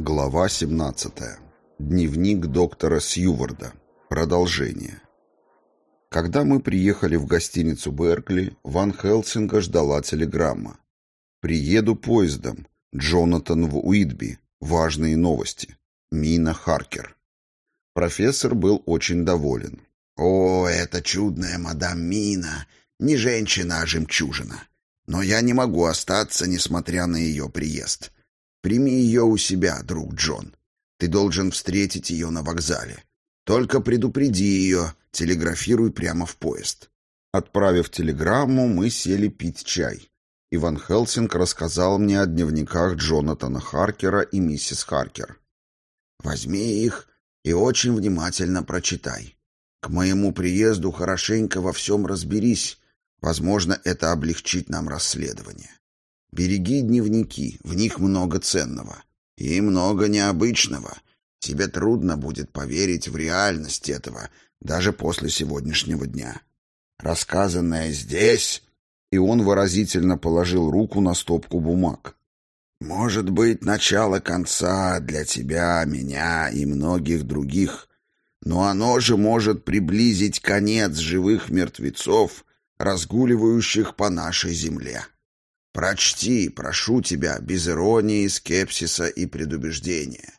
Глава 17. Дневник доктора Сьюварда. Продолжение. Когда мы приехали в гостиницу Беркли, Ван Хелсинга ждала телеграмма. «Приеду поездом. Джонатан в Уитби. Важные новости. Мина Харкер». Профессор был очень доволен. «О, это чудная мадам Мина! Не женщина, а жемчужина. Но я не могу остаться, несмотря на ее приезд. Прими ее у себя, друг Джон. Ты должен встретить ее на вокзале. Только предупреди ее, телеграфируй прямо в поезд». Отправив телеграмму, мы сели пить чай. Иван Хелсинг рассказал мне о дневниках Джонатана Харкера и миссис Харкер. «Возьми их и очень внимательно прочитай. К моему приезду хорошенько во всем разберись, Возможно, это облегчит нам расследование. Береги дневники, в них много ценного. И много необычного. Тебе трудно будет поверить в реальность этого, даже после сегодняшнего дня. Рассказанное здесь...» И он выразительно положил руку на стопку бумаг. «Может быть, начало конца для тебя, меня и многих других, но оно же может приблизить конец живых мертвецов разгуливающих по нашей земле. Прочти, прошу тебя, без иронии, скепсиса и предубеждения.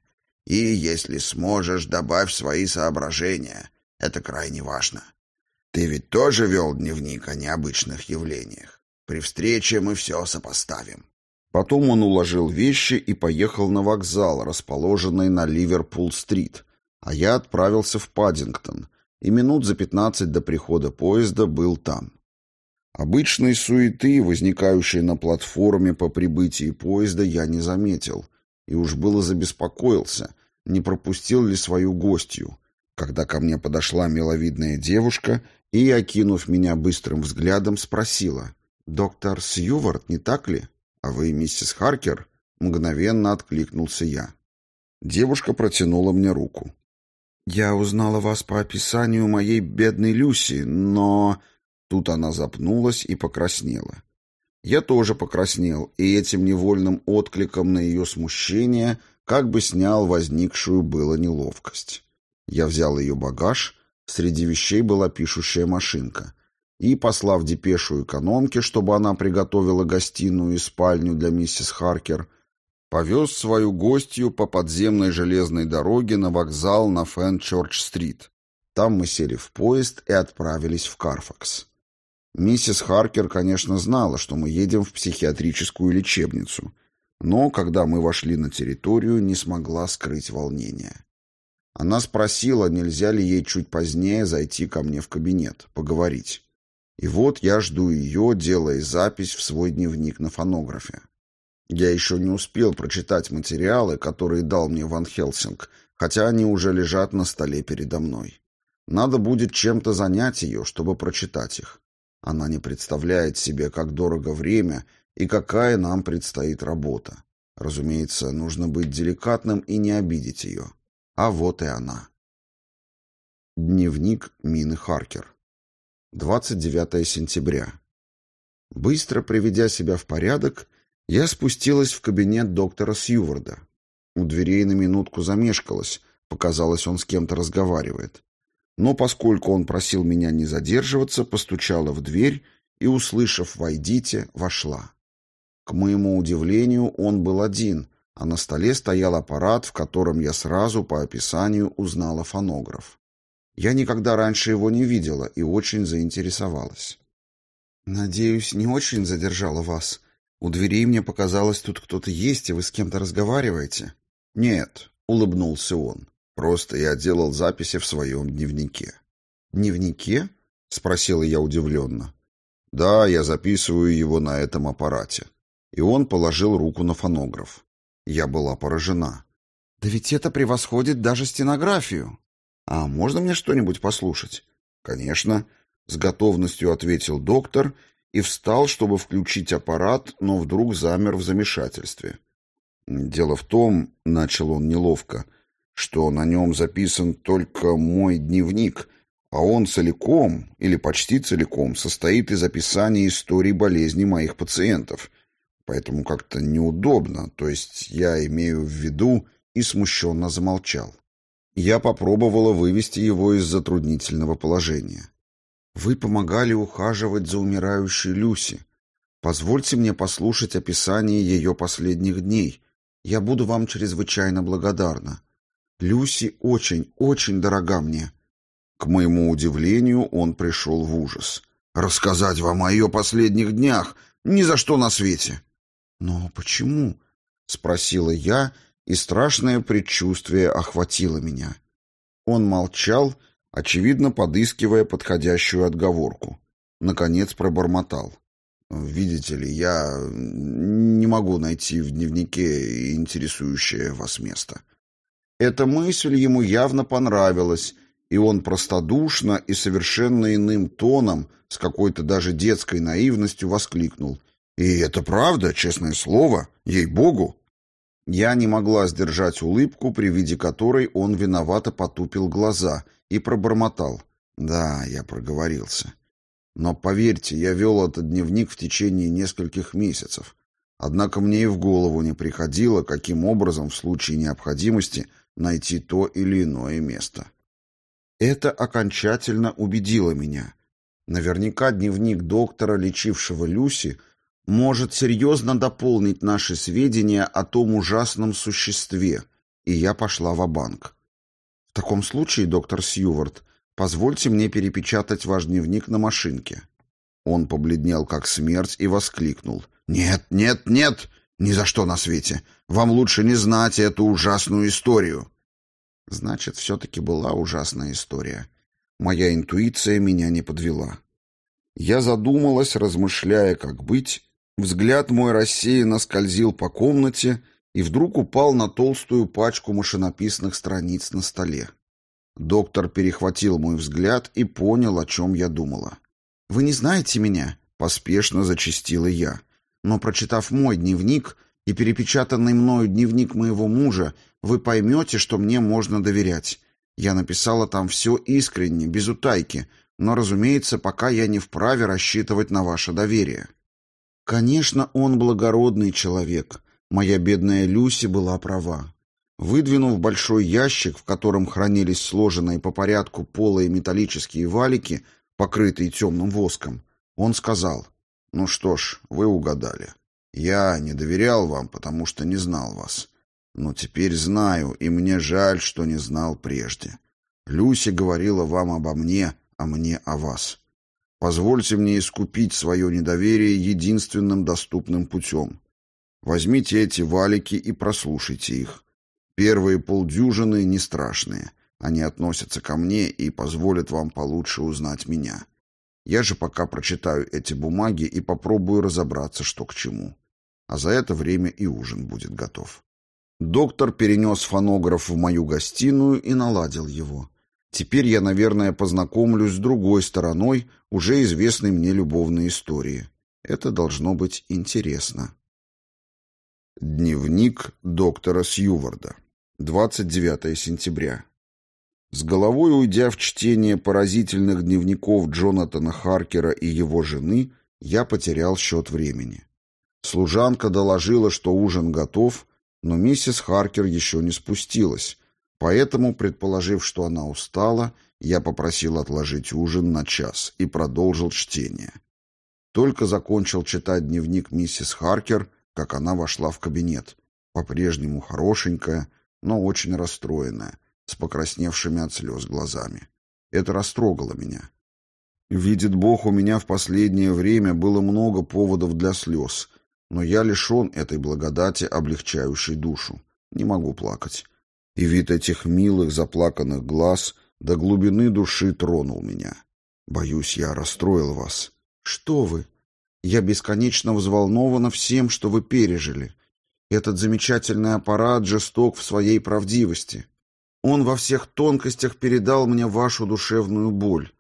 И, если сможешь, добавь свои соображения. Это крайне важно. Ты ведь тоже вел дневник о необычных явлениях. При встрече мы все сопоставим. Потом он уложил вещи и поехал на вокзал, расположенный на Ливерпул-стрит, а я отправился в Паддингтон, и минут за пятнадцать до прихода поезда был там. Обычной суеты, возникающей на платформе по прибытии поезда, я не заметил, и уж было забеспокоился, не пропустил ли свою гостью, когда ко мне подошла миловидная девушка и, окинув меня быстрым взглядом, спросила, «Доктор Сьювард, не так ли? А вы миссис Харкер?» Мгновенно откликнулся я. Девушка протянула мне руку. «Я узнала вас по описанию моей бедной Люси, но...» Тут она запнулась и покраснела. Я тоже покраснел, и этим невольным откликом на ее смущение как бы снял возникшую было неловкость. Я взял ее багаж, среди вещей была пишущая машинка, и, послав депешу экономке, чтобы она приготовила гостиную и спальню для миссис Харкер, повез свою гостью по подземной железной дороге на вокзал на Фенчорч-стрит. Там мы сели в поезд и отправились в Карфакс. Миссис Харкер, конечно, знала, что мы едем в психиатрическую лечебницу, но, когда мы вошли на территорию, не смогла скрыть волнения. Она спросила, нельзя ли ей чуть позднее зайти ко мне в кабинет, поговорить. И вот я жду ее, делая запись в свой дневник на фонографе. Я еще не успел прочитать материалы, которые дал мне Ван Хелсинг, хотя они уже лежат на столе передо мной. Надо будет чем-то занять ее, чтобы прочитать их. Она не представляет себе, как дорого время и какая нам предстоит работа. Разумеется, нужно быть деликатным и не обидеть ее. А вот и она. Дневник Мины Харкер. 29 сентября. Быстро приведя себя в порядок, я спустилась в кабинет доктора Сьюварда. У дверей на минутку замешкалась, показалось, он с кем-то разговаривает. Но поскольку он просил меня не задерживаться, постучала в дверь и, услышав «войдите», вошла. К моему удивлению, он был один, а на столе стоял аппарат, в котором я сразу по описанию узнала фонограф. Я никогда раньше его не видела и очень заинтересовалась. «Надеюсь, не очень задержала вас. У дверей мне показалось, тут кто-то есть, и вы с кем-то разговариваете». «Нет», — улыбнулся он. Просто я делал записи в своем дневнике. «Дневнике?» — спросила я удивленно. «Да, я записываю его на этом аппарате». И он положил руку на фонограф. Я была поражена. «Да ведь это превосходит даже стенографию. А можно мне что-нибудь послушать?» «Конечно», — с готовностью ответил доктор и встал, чтобы включить аппарат, но вдруг замер в замешательстве. «Дело в том», — начал он неловко, — что на нем записан только мой дневник, а он целиком или почти целиком состоит из описания истории болезни моих пациентов. Поэтому как-то неудобно, то есть я имею в виду и смущенно замолчал. Я попробовала вывести его из затруднительного положения. «Вы помогали ухаживать за умирающей Люси. Позвольте мне послушать описание ее последних дней. Я буду вам чрезвычайно благодарна. Люси очень, очень дорога мне». К моему удивлению, он пришел в ужас. «Рассказать вам о ее последних днях? Ни за что на свете!» «Но почему?» — спросила я, и страшное предчувствие охватило меня. Он молчал, очевидно, подыскивая подходящую отговорку. Наконец пробормотал. «Видите ли, я не могу найти в дневнике интересующее вас место». Эта мысль ему явно понравилась, и он простодушно и совершенно иным тоном, с какой-то даже детской наивностью воскликнул. «И это правда, честное слово, ей-богу!» Я не могла сдержать улыбку, при виде которой он виновато потупил глаза и пробормотал. «Да, я проговорился. Но поверьте, я вел этот дневник в течение нескольких месяцев. Однако мне и в голову не приходило, каким образом в случае необходимости найти то или иное место. Это окончательно убедило меня. Наверняка дневник доктора, лечившего Люси, может серьезно дополнить наши сведения о том ужасном существе, и я пошла в банк В таком случае, доктор Сьювард, позвольте мне перепечатать ваш дневник на машинке. Он побледнел как смерть и воскликнул. «Нет, нет, нет! Ни за что на свете! Вам лучше не знать эту ужасную историю!» Значит, все-таки была ужасная история. Моя интуиция меня не подвела. Я задумалась, размышляя, как быть. Взгляд мой рассеянно скользил по комнате и вдруг упал на толстую пачку машинописных страниц на столе. Доктор перехватил мой взгляд и понял, о чем я думала. «Вы не знаете меня?» — поспешно зачастила я. Но, прочитав мой дневник и перепечатанный мною дневник моего мужа, вы поймете, что мне можно доверять. Я написала там все искренне, без утайки, но, разумеется, пока я не вправе рассчитывать на ваше доверие. Конечно, он благородный человек. Моя бедная Люси была права. Выдвинув большой ящик, в котором хранились сложенные по порядку полые металлические валики, покрытые темным воском, он сказал, «Ну что ж, вы угадали. Я не доверял вам, потому что не знал вас. Но теперь знаю, и мне жаль, что не знал прежде. Люся говорила вам обо мне, а мне о вас. Позвольте мне искупить свое недоверие единственным доступным путем. Возьмите эти валики и прослушайте их. Первые полдюжины не страшные. Они относятся ко мне и позволят вам получше узнать меня. Я же пока прочитаю эти бумаги и попробую разобраться, что к чему. А за это время и ужин будет готов. Доктор перенес фонограф в мою гостиную и наладил его. Теперь я, наверное, познакомлюсь с другой стороной уже известной мне любовной истории. Это должно быть интересно. Дневник доктора Сьюварда. 29 сентября. С головой уйдя в чтение поразительных дневников Джонатана Харкера и его жены, я потерял счет времени. Служанка доложила, что ужин готов, но миссис Харкер еще не спустилась, поэтому, предположив, что она устала, я попросил отложить ужин на час и продолжил чтение. Только закончил читать дневник миссис Харкер, как она вошла в кабинет, по-прежнему хорошенькая, но очень расстроенная, с покрасневшими от слез глазами. Это растрогало меня. Видит Бог, у меня в последнее время было много поводов для слез, но я лишен этой благодати, облегчающей душу. Не могу плакать. И вид этих милых заплаканных глаз до глубины души тронул меня. Боюсь, я расстроил вас. Что вы? Я бесконечно взволнована всем, что вы пережили. Этот замечательный аппарат жесток в своей правдивости. Он во всех тонкостях передал мне вашу душевную боль.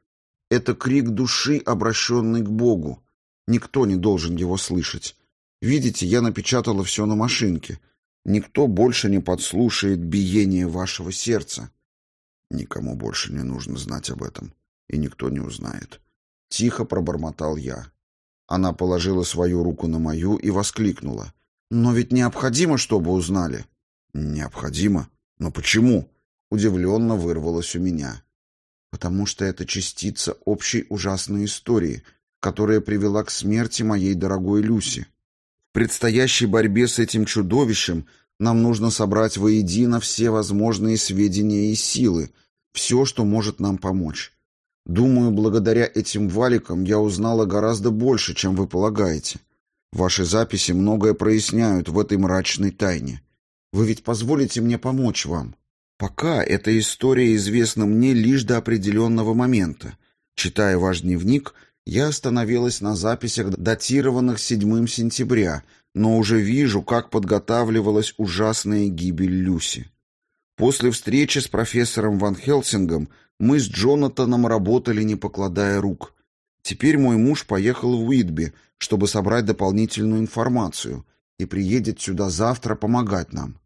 Это крик души, обращенный к Богу. Никто не должен его слышать. Видите, я напечатала все на машинке. Никто больше не подслушает биение вашего сердца. Никому больше не нужно знать об этом, и никто не узнает. Тихо пробормотал я. Она положила свою руку на мою и воскликнула. «Но ведь необходимо, чтобы узнали». Необходимо? Но почему? Удивленно вырвалось у меня. Потому что это частица общей ужасной истории, которая привела к смерти моей дорогой Люси. В предстоящей борьбе с этим чудовищем нам нужно собрать воедино все возможные сведения и силы, все, что может нам помочь. Думаю, благодаря этим валикам я узнала гораздо больше, чем вы полагаете. Ваши записи многое проясняют в этой мрачной тайне. Вы ведь позволите мне помочь вам? Пока эта история известна мне лишь до определенного момента. Читая ваш дневник, я остановилась на записях, датированных 7 сентября, но уже вижу, как подготавливалась ужасная гибель Люси. После встречи с профессором Ван Хелсингом мы с Джонатаном работали, не покладая рук. Теперь мой муж поехал в Уитби, чтобы собрать дополнительную информацию, и приедет сюда завтра помогать нам.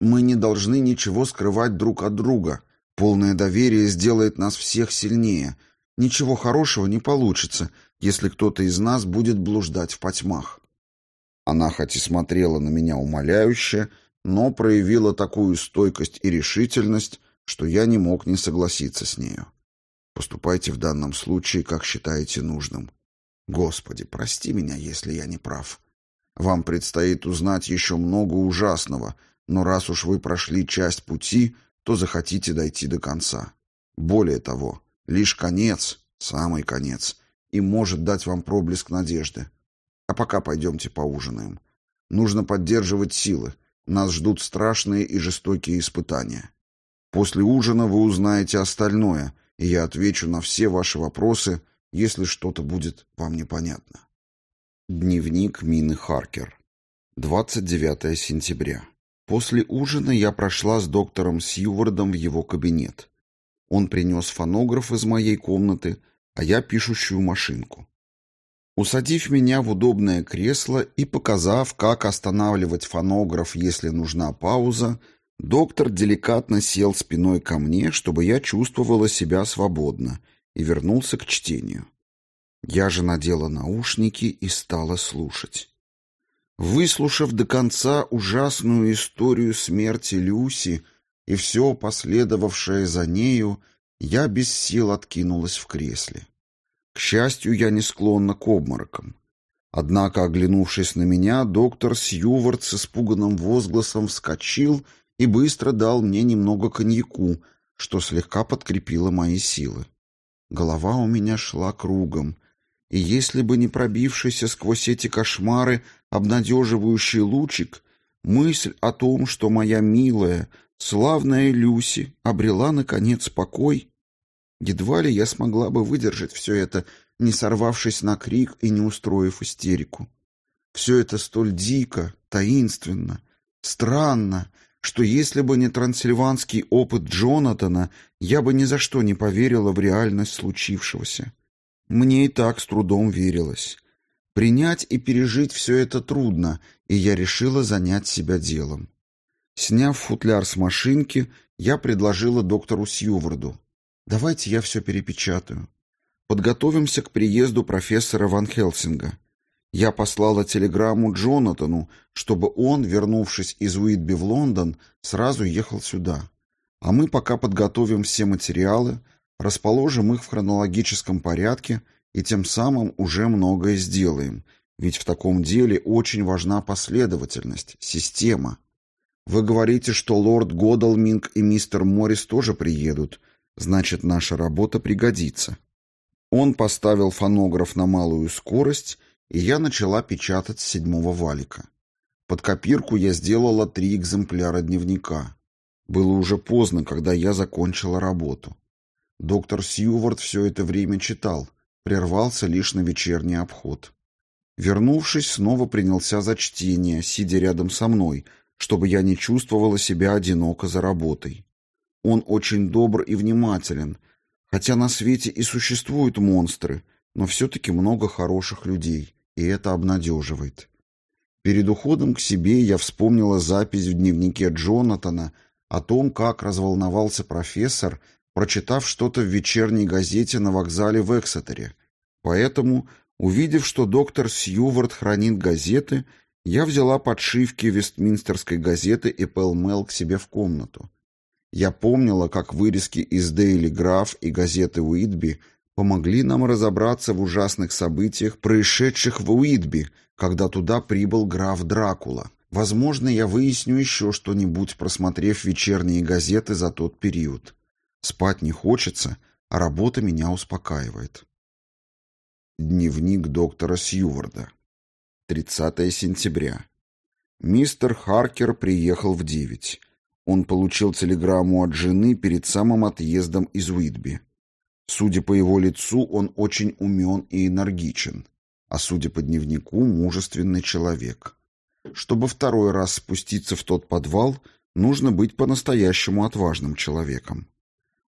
Мы не должны ничего скрывать друг от друга. Полное доверие сделает нас всех сильнее. Ничего хорошего не получится, если кто-то из нас будет блуждать в потьмах. Она хоть и смотрела на меня умоляюще, но проявила такую стойкость и решительность, что я не мог не согласиться с нею. Поступайте в данном случае, как считаете нужным. Господи, прости меня, если я не прав. Вам предстоит узнать еще много ужасного, но раз уж вы прошли часть пути, то захотите дойти до конца. Более того, лишь конец, самый конец, и может дать вам проблеск надежды. А пока пойдемте поужинаем. Нужно поддерживать силы. Нас ждут страшные и жестокие испытания. После ужина вы узнаете остальное, и я отвечу на все ваши вопросы, если что-то будет вам непонятно. Дневник Мины Харкер. 29 сентября. После ужина я прошла с доктором Сьювардом в его кабинет. Он принес фонограф из моей комнаты, а я пишущую машинку. Усадив меня в удобное кресло и показав, как останавливать фонограф, если нужна пауза, Доктор деликатно сел спиной ко мне, чтобы я чувствовала себя свободно, и вернулся к чтению. Я же надела наушники и стала слушать. Выслушав до конца ужасную историю смерти Люси и все последовавшее за нею, я без сил откинулась в кресле. К счастью, я не склонна к обморокам. Однако, оглянувшись на меня, доктор Сьювард с испуганным возгласом вскочил и быстро дал мне немного коньяку, что слегка подкрепило мои силы. Голова у меня шла кругом, и если бы не пробившийся сквозь эти кошмары обнадеживающий лучик, мысль о том, что моя милая, славная Люси обрела, наконец, покой, едва ли я смогла бы выдержать все это, не сорвавшись на крик и не устроив истерику. Все это столь дико, таинственно, странно что если бы не трансильванский опыт Джонатана, я бы ни за что не поверила в реальность случившегося. Мне и так с трудом верилось. Принять и пережить все это трудно, и я решила занять себя делом. Сняв футляр с машинки, я предложила доктору Сьюварду. «Давайте я все перепечатаю. Подготовимся к приезду профессора Ван Хелсинга. Я послала телеграмму Джонатану, чтобы он, вернувшись из Уитби в Лондон, сразу ехал сюда. А мы пока подготовим все материалы, расположим их в хронологическом порядке и тем самым уже многое сделаем, ведь в таком деле очень важна последовательность, система. Вы говорите, что лорд Годалминг и мистер Моррис тоже приедут, значит, наша работа пригодится. Он поставил фонограф на малую скорость и я начала печатать с седьмого валика. Под копирку я сделала три экземпляра дневника. Было уже поздно, когда я закончила работу. Доктор Сьювард все это время читал, прервался лишь на вечерний обход. Вернувшись, снова принялся за чтение, сидя рядом со мной, чтобы я не чувствовала себя одиноко за работой. Он очень добр и внимателен, хотя на свете и существуют монстры, но все-таки много хороших людей и это обнадеживает. Перед уходом к себе я вспомнила запись в дневнике Джонатана о том, как разволновался профессор, прочитав что-то в вечерней газете на вокзале в Эксетере. Поэтому, увидев, что доктор Сьювард хранит газеты, я взяла подшивки Вестминстерской газеты и Пэлмэл к себе в комнату. Я помнила, как вырезки из Дейли Граф и газеты Уитби помогли нам разобраться в ужасных событиях, происшедших в Уитби, когда туда прибыл граф Дракула. Возможно, я выясню еще что-нибудь, просмотрев вечерние газеты за тот период. Спать не хочется, а работа меня успокаивает. Дневник доктора Сьюварда. 30 сентября. Мистер Харкер приехал в девять. Он получил телеграмму от жены перед самым отъездом из Уитби. Судя по его лицу, он очень умен и энергичен, а судя по дневнику, мужественный человек. Чтобы второй раз спуститься в тот подвал, нужно быть по-настоящему отважным человеком.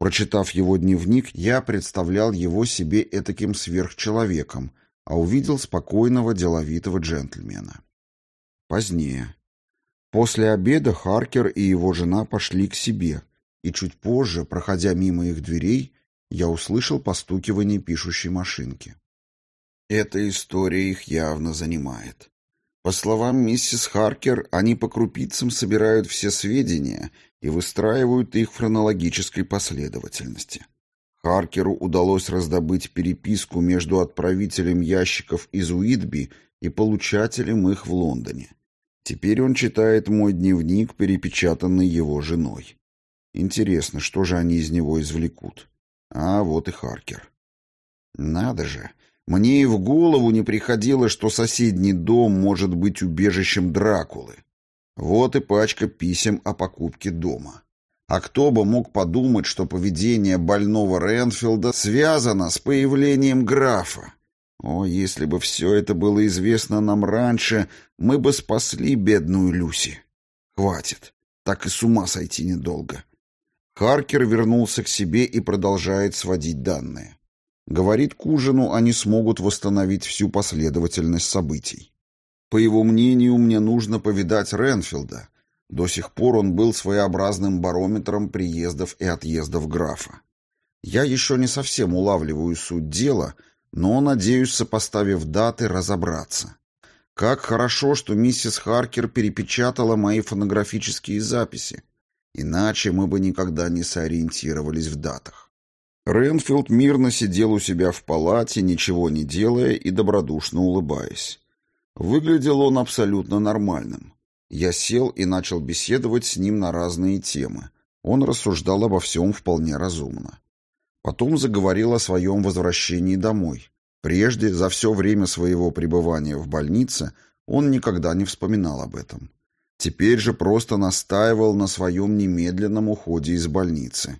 Прочитав его дневник, я представлял его себе этаким сверхчеловеком, а увидел спокойного, деловитого джентльмена. Позднее. После обеда Харкер и его жена пошли к себе, и чуть позже, проходя мимо их дверей, я услышал постукивание пишущей машинки. Эта история их явно занимает. По словам миссис Харкер, они по крупицам собирают все сведения и выстраивают их в хронологической последовательности. Харкеру удалось раздобыть переписку между отправителем ящиков из Уитби и получателем их в Лондоне. Теперь он читает мой дневник, перепечатанный его женой. Интересно, что же они из него извлекут? А вот и Харкер. Надо же, мне и в голову не приходило, что соседний дом может быть убежищем Дракулы. Вот и пачка писем о покупке дома. А кто бы мог подумать, что поведение больного Ренфилда связано с появлением графа? О, если бы все это было известно нам раньше, мы бы спасли бедную Люси. Хватит, так и с ума сойти недолго. Харкер вернулся к себе и продолжает сводить данные. Говорит, к ужину они смогут восстановить всю последовательность событий. По его мнению, мне нужно повидать Ренфилда. До сих пор он был своеобразным барометром приездов и отъездов графа. Я еще не совсем улавливаю суть дела, но надеюсь, сопоставив даты, разобраться. Как хорошо, что миссис Харкер перепечатала мои фонографические записи. Иначе мы бы никогда не сориентировались в датах. Ренфилд мирно сидел у себя в палате, ничего не делая и добродушно улыбаясь. Выглядел он абсолютно нормальным. Я сел и начал беседовать с ним на разные темы. Он рассуждал обо всем вполне разумно. Потом заговорил о своем возвращении домой. Прежде, за все время своего пребывания в больнице, он никогда не вспоминал об этом. Теперь же просто настаивал на своем немедленном уходе из больницы.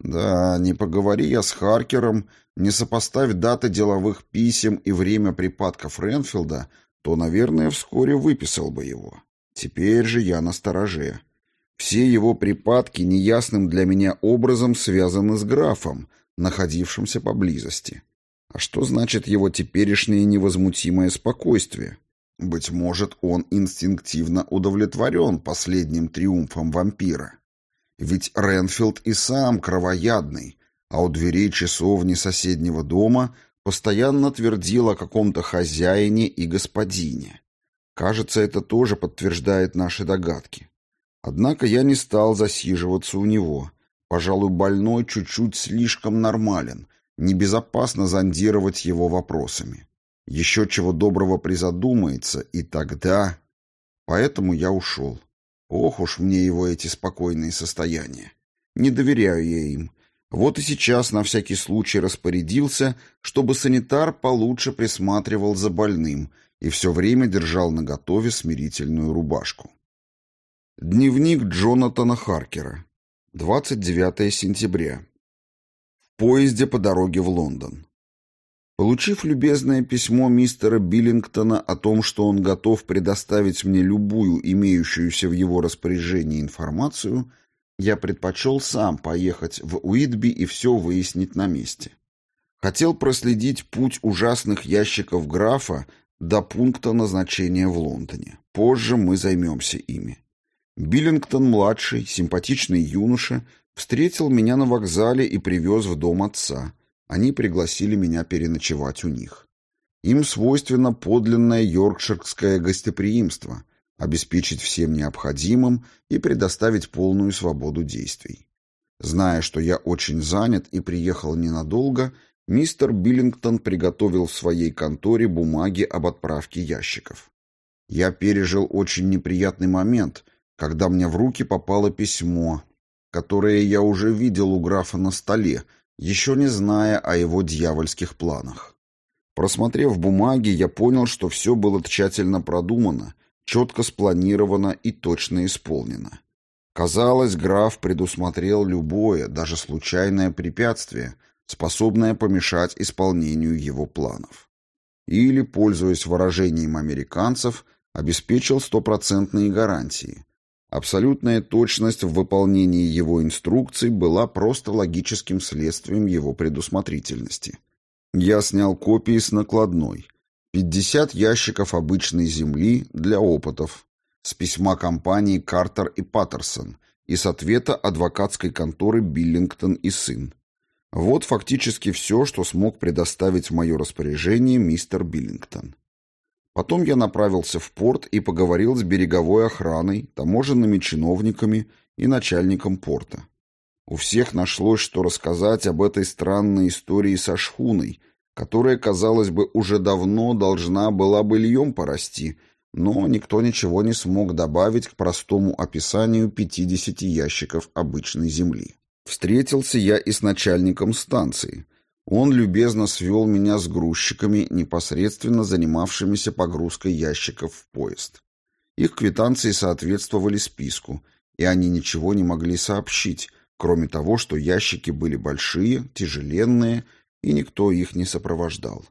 Да, не поговори я с Харкером, не сопоставь даты деловых писем и время припадков Ренфилда, то, наверное, вскоре выписал бы его. Теперь же я на стороже. Все его припадки неясным для меня образом связаны с графом, находившимся поблизости. А что значит его теперешнее невозмутимое спокойствие? Быть может, он инстинктивно удовлетворен последним триумфом вампира. Ведь Ренфилд и сам кровоядный, а у дверей часовни соседнего дома постоянно твердил о каком-то хозяине и господине. Кажется, это тоже подтверждает наши догадки. Однако я не стал засиживаться у него. Пожалуй, больной чуть-чуть слишком нормален, небезопасно зондировать его вопросами. Еще чего доброго призадумается, и тогда... Поэтому я ушел. Ох уж мне его эти спокойные состояния. Не доверяю я им, вот и сейчас на всякий случай распорядился, чтобы санитар получше присматривал за больным и все время держал наготове смирительную рубашку. Дневник Джонатана Харкера. 29 сентября. В поезде по дороге в Лондон. Получив любезное письмо мистера Биллингтона о том, что он готов предоставить мне любую имеющуюся в его распоряжении информацию, я предпочел сам поехать в Уитби и все выяснить на месте. Хотел проследить путь ужасных ящиков графа до пункта назначения в Лондоне. Позже мы займемся ими. Биллингтон-младший, симпатичный юноша, встретил меня на вокзале и привез в дом отца. Они пригласили меня переночевать у них. Им свойственно подлинное йоркширское гостеприимство – обеспечить всем необходимым и предоставить полную свободу действий. Зная, что я очень занят и приехал ненадолго, мистер Биллингтон приготовил в своей конторе бумаги об отправке ящиков. Я пережил очень неприятный момент, когда мне в руки попало письмо, которое я уже видел у графа на столе, еще не зная о его дьявольских планах. Просмотрев бумаги, я понял, что все было тщательно продумано, четко спланировано и точно исполнено. Казалось, граф предусмотрел любое, даже случайное препятствие, способное помешать исполнению его планов. Или, пользуясь выражением американцев, обеспечил стопроцентные гарантии. Абсолютная точность в выполнении его инструкций была просто логическим следствием его предусмотрительности. Я снял копии с накладной. 50 ящиков обычной земли для опытов. С письма компании «Картер и Паттерсон» и с ответа адвокатской конторы «Биллингтон и сын». Вот фактически все, что смог предоставить в мое распоряжение мистер Биллингтон. Потом я направился в порт и поговорил с береговой охраной, таможенными чиновниками и начальником порта. У всех нашлось, что рассказать об этой странной истории со шхуной, которая, казалось бы, уже давно должна была бы льем порасти, но никто ничего не смог добавить к простому описанию 50 ящиков обычной земли. Встретился я и с начальником станции, он любезно свел меня с грузчиками, непосредственно занимавшимися погрузкой ящиков в поезд. Их квитанции соответствовали списку, и они ничего не могли сообщить, кроме того, что ящики были большие, тяжеленные, и никто их не сопровождал.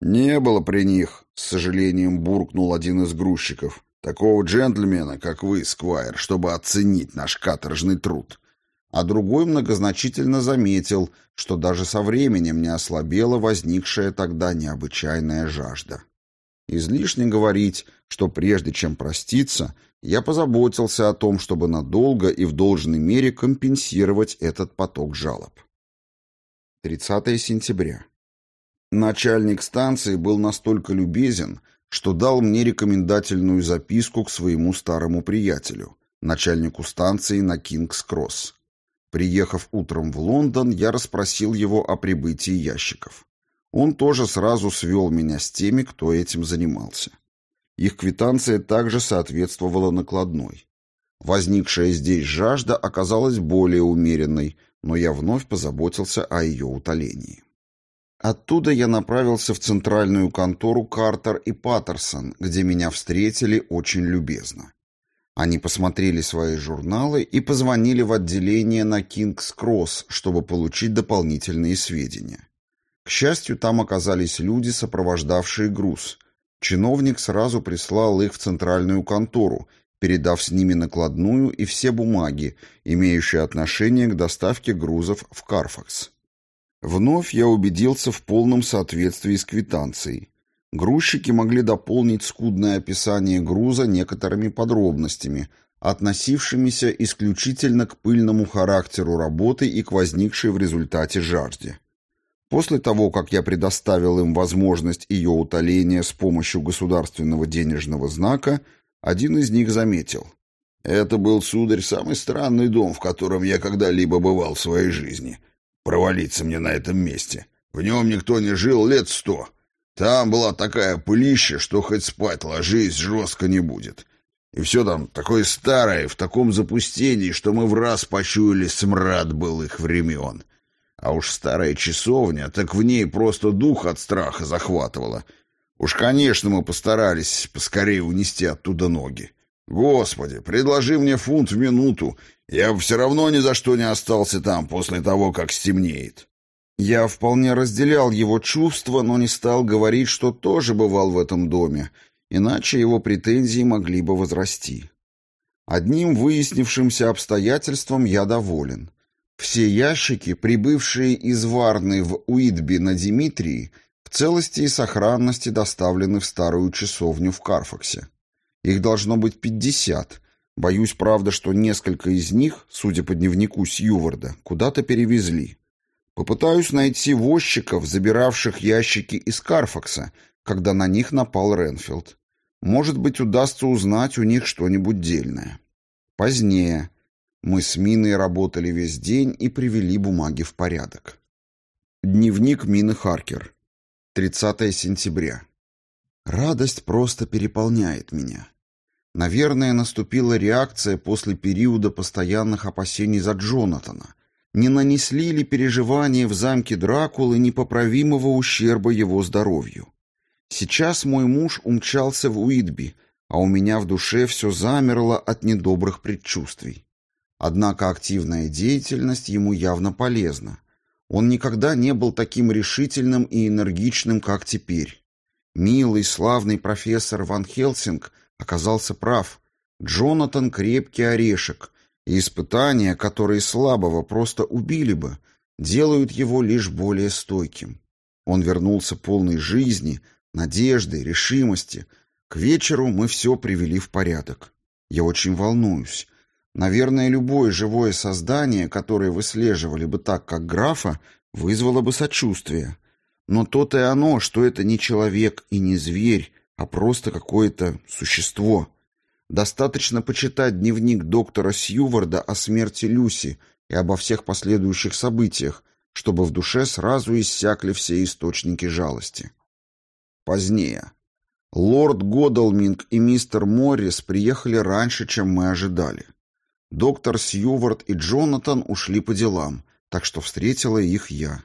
«Не было при них», — с сожалением буркнул один из грузчиков, «такого джентльмена, как вы, Сквайр, чтобы оценить наш каторжный труд а другой многозначительно заметил, что даже со временем не ослабела возникшая тогда необычайная жажда. Излишне говорить, что прежде чем проститься, я позаботился о том, чтобы надолго и в должной мере компенсировать этот поток жалоб. 30 сентября. Начальник станции был настолько любезен, что дал мне рекомендательную записку к своему старому приятелю, начальнику станции на Кингс-Кросс. Приехав утром в Лондон, я расспросил его о прибытии ящиков. Он тоже сразу свел меня с теми, кто этим занимался. Их квитанция также соответствовала накладной. Возникшая здесь жажда оказалась более умеренной, но я вновь позаботился о ее утолении. Оттуда я направился в центральную контору Картер и Паттерсон, где меня встретили очень любезно. Они посмотрели свои журналы и позвонили в отделение на Кингс-Кросс, чтобы получить дополнительные сведения. К счастью, там оказались люди, сопровождавшие груз. Чиновник сразу прислал их в центральную контору, передав с ними накладную и все бумаги, имеющие отношение к доставке грузов в Карфакс. Вновь я убедился в полном соответствии с квитанцией. Грузчики могли дополнить скудное описание груза некоторыми подробностями, относившимися исключительно к пыльному характеру работы и к возникшей в результате жажде. После того, как я предоставил им возможность ее утоления с помощью государственного денежного знака, один из них заметил. «Это был, сударь, самый странный дом, в котором я когда-либо бывал в своей жизни. Провалиться мне на этом месте. В нем никто не жил лет сто». Там была такая пылища, что хоть спать ложись, жестко не будет. И все там такое старое, в таком запустении, что мы в раз почуяли смрад былых времен. А уж старая часовня, так в ней просто дух от страха захватывало. Уж, конечно, мы постарались поскорее унести оттуда ноги. Господи, предложи мне фунт в минуту, я бы все равно ни за что не остался там после того, как стемнеет. Я вполне разделял его чувства, но не стал говорить, что тоже бывал в этом доме, иначе его претензии могли бы возрасти. Одним выяснившимся обстоятельством я доволен. Все ящики, прибывшие из Варны в Уитби на Димитрии, целости и сохранности доставлены в старую часовню в Карфаксе. Их должно быть пятьдесят. Боюсь, правда, что несколько из них, судя по дневнику Сьюварда, куда-то перевезли. Попытаюсь найти возчиков, забиравших ящики из Карфакса, когда на них напал Ренфилд. Может быть, удастся узнать у них что-нибудь дельное. Позднее. Мы с Миной работали весь день и привели бумаги в порядок. Дневник Мины Харкер. 30 сентября. Радость просто переполняет меня. Наверное, наступила реакция после периода постоянных опасений за Джонатана. Не нанесли ли переживания в замке Дракулы непоправимого ущерба его здоровью? Сейчас мой муж умчался в Уитби, а у меня в душе все замерло от недобрых предчувствий. Однако активная деятельность ему явно полезна. Он никогда не был таким решительным и энергичным, как теперь. Милый, славный профессор Ван Хелсинг оказался прав. Джонатан — крепкий орешек, и испытания, которые слабого просто убили бы, делают его лишь более стойким. Он вернулся полной жизни, надежды, решимости. К вечеру мы все привели в порядок. Я очень волнуюсь. Наверное, любое живое создание, которое выслеживали бы так, как графа, вызвало бы сочувствие. Но то-то и оно, что это не человек и не зверь, а просто какое-то существо. Достаточно почитать дневник доктора Сьюварда о смерти Люси и обо всех последующих событиях, чтобы в душе сразу иссякли все источники жалости. Позднее. Лорд Годалминг и мистер Моррис приехали раньше, чем мы ожидали. Доктор Сьювард и Джонатан ушли по делам, так что встретила их я.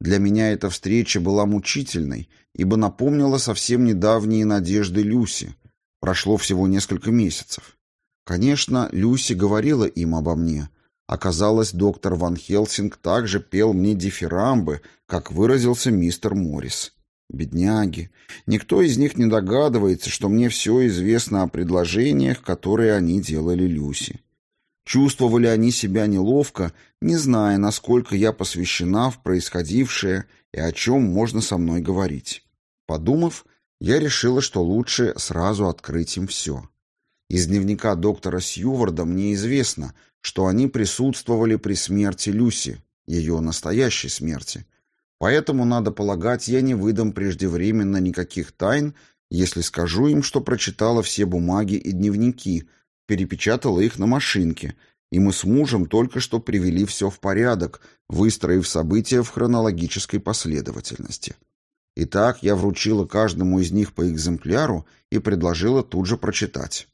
Для меня эта встреча была мучительной, ибо напомнила совсем недавние надежды Люси. Прошло всего несколько месяцев. Конечно, Люси говорила им обо мне. Оказалось, доктор Ван Хелсинг также пел мне дифирамбы, как выразился мистер Моррис. Бедняги. Никто из них не догадывается, что мне все известно о предложениях, которые они делали Люси. Чувствовали они себя неловко, не зная, насколько я посвящена в происходившее и о чем можно со мной говорить. Подумав, я решила, что лучше сразу открыть им все. Из дневника доктора Сьюварда мне известно, что они присутствовали при смерти Люси, ее настоящей смерти. Поэтому, надо полагать, я не выдам преждевременно никаких тайн, если скажу им, что прочитала все бумаги и дневники, перепечатала их на машинке, и мы с мужем только что привели все в порядок, выстроив события в хронологической последовательности. Итак, я вручила каждому из них по экземпляру и предложила тут же прочитать.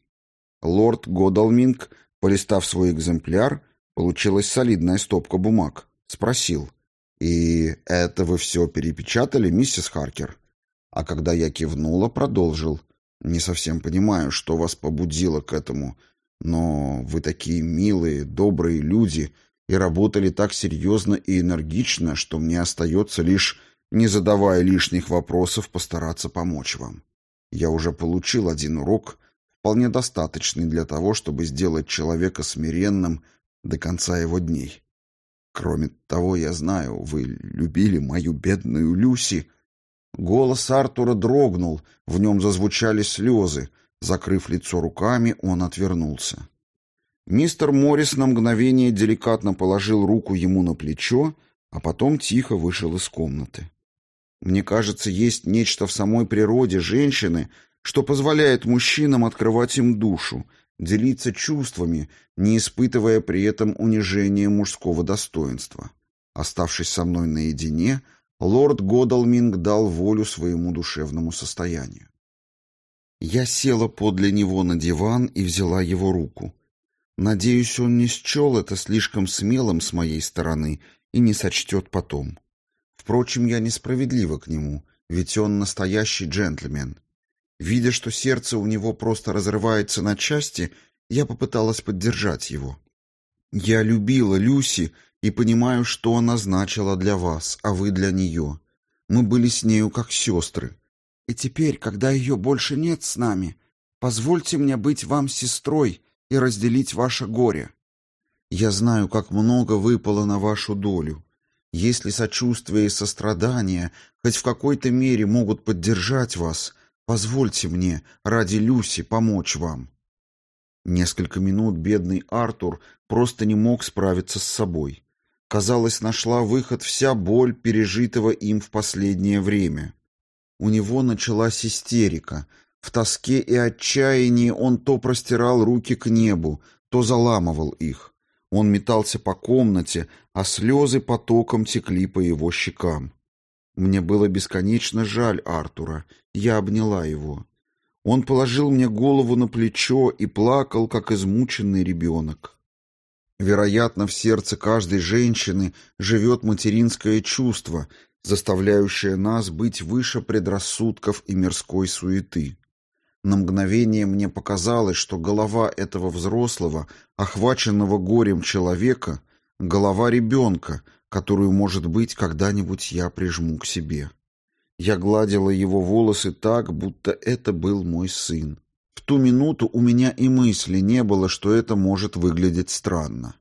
Лорд Годалминг, полистав свой экземпляр, получилась солидная стопка бумаг, спросил. «И это вы все перепечатали, миссис Харкер?» А когда я кивнула, продолжил. Не совсем понимаю, что вас побудило к этому, но вы такие милые, добрые люди и работали так серьезно и энергично, что мне остается лишь, не задавая лишних вопросов, постараться помочь вам. Я уже получил один урок, вполне достаточный для того, чтобы сделать человека смиренным до конца его дней. Кроме того, я знаю, вы любили мою бедную Люси, Голос Артура дрогнул, в нем зазвучали слезы. Закрыв лицо руками, он отвернулся. Мистер Моррис на мгновение деликатно положил руку ему на плечо, а потом тихо вышел из комнаты. Мне кажется, есть нечто в самой природе женщины, что позволяет мужчинам открывать им душу, делиться чувствами, не испытывая при этом унижения мужского достоинства. Оставшись со мной наедине, лорд Годалминг дал волю своему душевному состоянию. Я села подле него на диван и взяла его руку. Надеюсь, он не счел это слишком смелым с моей стороны и не сочтет потом. Впрочем, я несправедлива к нему, ведь он настоящий джентльмен. Видя, что сердце у него просто разрывается на части, я попыталась поддержать его. Я любила Люси и понимаю, что она значила для вас, а вы для нее. Мы были с нею как сестры. И теперь, когда ее больше нет с нами, позвольте мне быть вам сестрой и разделить ваше горе. Я знаю, как много выпало на вашу долю. Если сочувствие и сострадание хоть в какой-то мере могут поддержать вас, позвольте мне ради Люси помочь вам. Несколько минут бедный Артур просто не мог справиться с собой. Казалось, нашла выход вся боль, пережитого им в последнее время. У него началась истерика. В тоске и отчаянии он то простирал руки к небу, то заламывал их. Он метался по комнате, а слезы потоком текли по его щекам. Мне было бесконечно жаль Артура. Я обняла его. Он положил мне голову на плечо и плакал, как измученный ребенок. Вероятно, в сердце каждой женщины живет материнское чувство, заставляющее нас быть выше предрассудков и мирской суеты. На мгновение мне показалось, что голова этого взрослого, охваченного горем человека, голова ребенка, которую, может быть, когда-нибудь я прижму к себе. Я гладила его волосы так, будто это был мой сын. Ту минуту у меня и мысли не было, что это может выглядеть странно.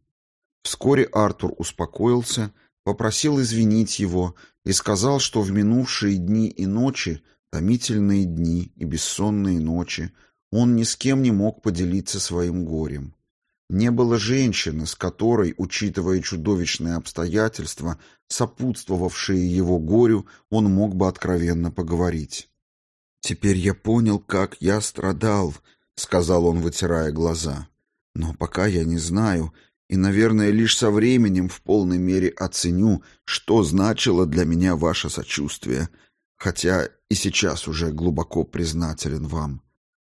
Вскоре Артур успокоился, попросил извинить его и сказал, что в минувшие дни и ночи, томительные дни и бессонные ночи, он ни с кем не мог поделиться своим горем. Не было женщины, с которой, учитывая чудовищные обстоятельства, сопутствовавшие его горю, он мог бы откровенно поговорить. «Теперь я понял, как я страдал», — сказал он, вытирая глаза. «Но пока я не знаю, и, наверное, лишь со временем в полной мере оценю, что значило для меня ваше сочувствие, хотя и сейчас уже глубоко признателен вам.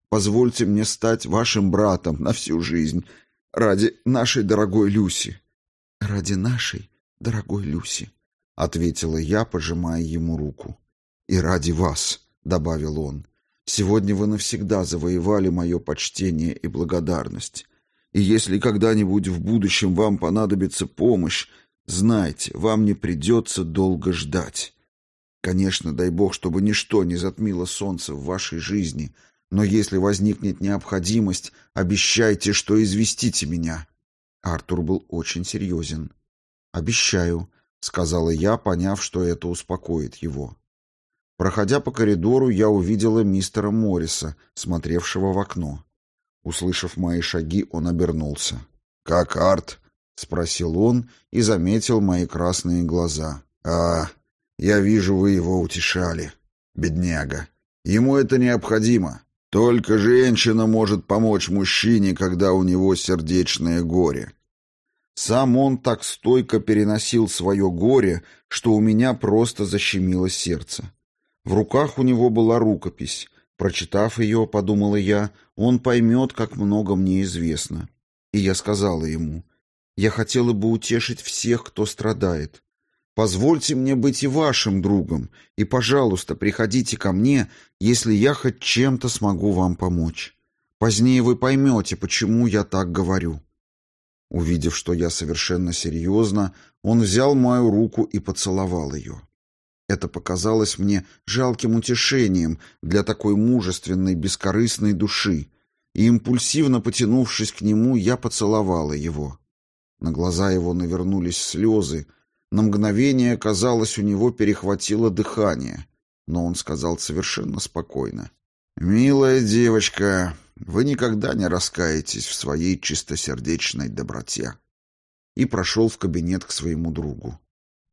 Позвольте мне стать вашим братом на всю жизнь ради нашей дорогой Люси». «Ради нашей дорогой Люси», — ответила я, пожимая ему руку. «И ради вас», — добавил он. «Сегодня вы навсегда завоевали мое почтение и благодарность. И если когда-нибудь в будущем вам понадобится помощь, знайте, вам не придется долго ждать. Конечно, дай бог, чтобы ничто не затмило солнце в вашей жизни, но если возникнет необходимость, обещайте, что известите меня». Артур был очень серьезен. «Обещаю», — сказала я, поняв, что это успокоит его. Проходя по коридору, я увидела мистера Морриса, смотревшего в окно. Услышав мои шаги, он обернулся. «Как Арт?» — спросил он и заметил мои красные глаза. «А, я вижу, вы его утешали. Бедняга. Ему это необходимо. Только женщина может помочь мужчине, когда у него сердечное горе». Сам он так стойко переносил свое горе, что у меня просто защемило сердце. В руках у него была рукопись, Прочитав ее, подумала я, он поймет, как много мне известно. И я сказала ему, я хотела бы утешить всех, кто страдает. Позвольте мне быть и вашим другом, и, пожалуйста, приходите ко мне, если я хоть чем-то смогу вам помочь. Позднее вы поймете, почему я так говорю». Увидев, что я совершенно серьезно, он взял мою руку и поцеловал ее. Это показалось мне жалким утешением для такой мужественной, бескорыстной души, и импульсивно потянувшись к нему, я поцеловала его. На глаза его навернулись слезы, на мгновение, казалось, у него перехватило дыхание, но он сказал совершенно спокойно. «Милая девочка, вы никогда не раскаетесь в своей чистосердечной доброте». И прошел в кабинет к своему другу.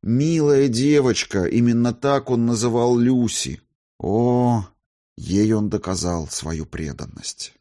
Милая девочка, именно так он называл Люси. О, ей он доказал свою преданность.